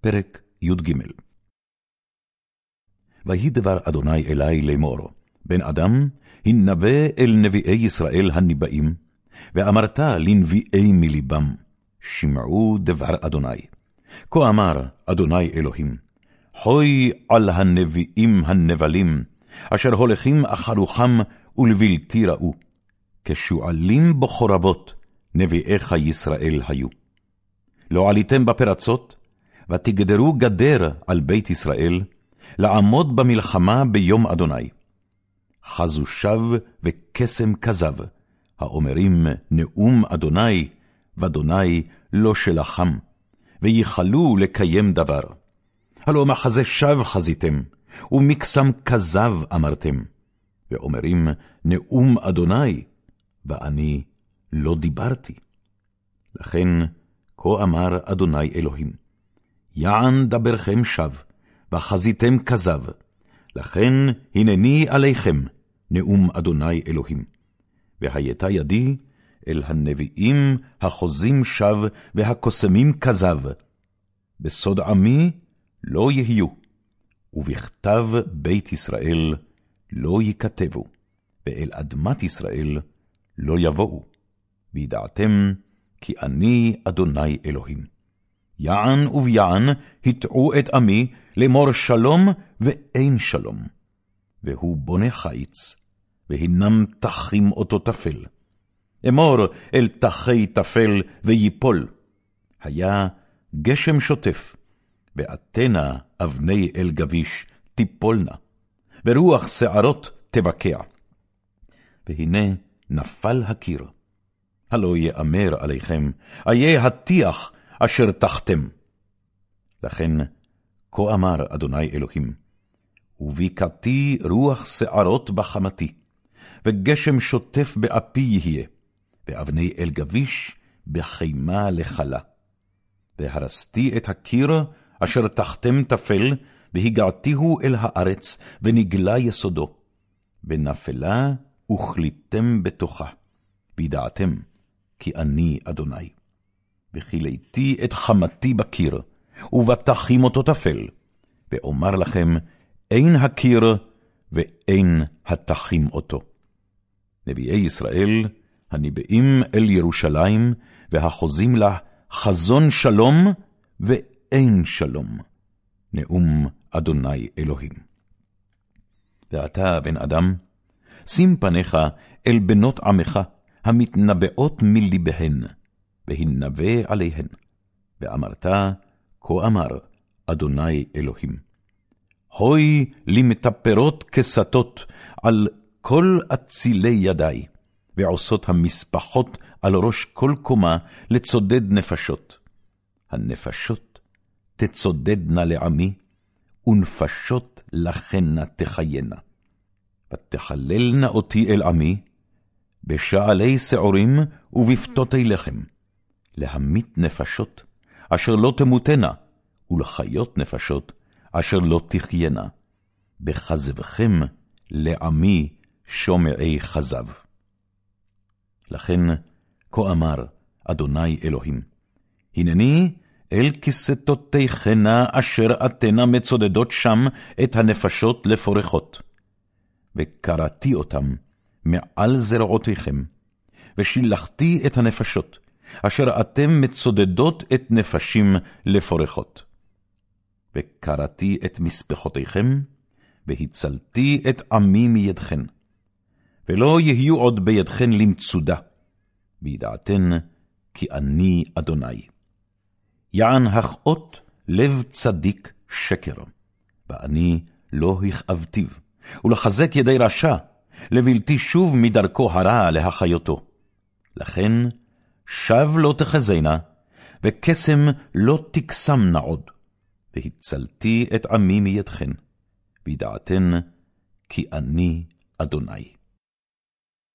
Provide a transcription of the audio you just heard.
פרק י"ג ויהי דבר אדוני אלי לאמור, בן אדם, הנבא אל נביאי ישראל הניבאים, ואמרת לנביאי מלבם, שמעו דבר אדוני. כה אמר אדוני אלוהים, חוי על הנביאים הנבלים, אשר הולכים אחרוכם ולבלתי ראו, כשועלים בחורבות, נביאיך ישראל היו. לא עליתם בפרצות, ותגדרו גדר על בית ישראל, לעמוד במלחמה ביום אדוני. חזו שב וקסם כזב, האומרים נאום אדוני, ואדוני לא שלחם, וייחלו לקיים דבר. הלא מחזה שב חזיתם, ומקסם כזב אמרתם, ואומרים נאום אדוני, ואני לא דיברתי. לכן, כה אמר אדוני אלוהים, יען דברכם שב, וחזיתם כזב, לכן הנני עליכם, נאום אדוני אלוהים. והייתה ידי אל הנביאים החוזים שב והקוסמים כזב. בסוד עמי לא יהיו, ובכתב בית ישראל לא ייכתבו, ואל אדמת ישראל לא יבואו. וידעתם כי אני אדוני אלוהים. יען וביען הטעו את עמי לאמור שלום ואין שלום. והוא בונה חיץ, והנם תחים אותו תפל. אמור אל תחי תפל ויפול. היה גשם שוטף, ואתנה אבני אל גביש תיפולנה, ורוח שערות תבקע. והנה נפל הקיר. הלא יאמר עליכם, איה הטיח אשר תחתם. לכן, כה אמר אדוני אלוהים, וביקעתי רוח שערות בחמתי, וגשם שוטף באפי יהיה, ואבני אל גביש בחימה לכלה. והרסתי את הקיר אשר תחתם תפל, והגעתיהו אל הארץ, ונגלה יסודו, ונפלה וכליתם בתוכה, וידעתם כי אני אדוני. וכילאתי את חמתי בקיר, ובטחים אותו תפל, ואומר לכם, אין הקיר ואין התחים אותו. נביאי ישראל, הניבאים אל ירושלים, והחוזים לה חזון שלום ואין שלום. נאום אדוני אלוהים. ואתה, בן אדם, שים פניך אל בנות עמך, המתנבאות מלבהן, והנבא עליהן. ואמרת, כה אמר אדוני אלוהים. הוי למטפרות כסתות על כל אצילי ידי, ועושות המשפחות על ראש כל קומה לצודד נפשות. הנפשות תצודדנה לעמי, ונפשות לכנה תחיינה. ותחללנה אותי אל עמי, בשעלי שעורים ובפתותי לחם, להמית נפשות, אשר לא תמותנה, ולחיות נפשות, אשר לא תחיינה. בכזבכם לעמי שומעי כזב. לכן, כה אמר אדוני אלוהים, הנני אל כסתותיכנה אשר אתנה מצודדות שם את הנפשות לפורחות. וקראתי אותם מעל זרועותיכם, ושילחתי את הנפשות, אשר אתם מצודדות את נפשים לפורחות. וקראתי את משפחותיכם, והצלתי את עמי מידכן, ולא יהיו עוד בידכן למצודה, וידעתן כי אני אדוני. יען הכאות לב צדיק שקר, ואני לא הכאבתיו, ולחזק ידי רשע, לבלתי שוב מדרכו הרע להחיותו. לכן, שב לא תחזינה, וקסם לא תקסמנה עוד. והצלתי את עמי מידכן, וידעתן כי אני אדוני.